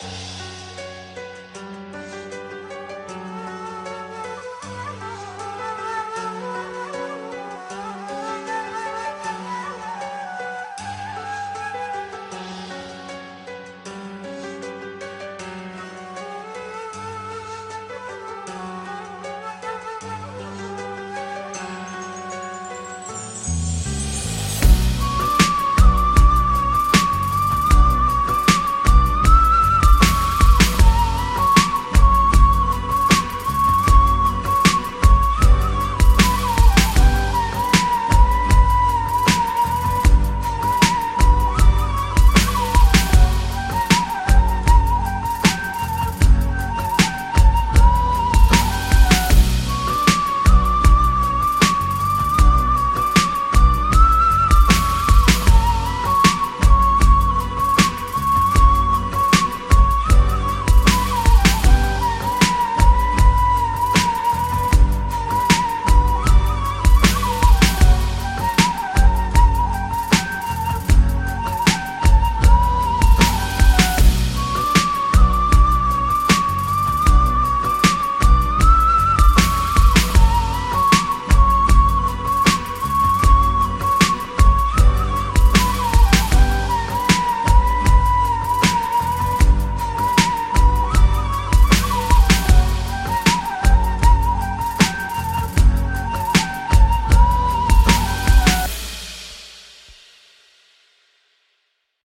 you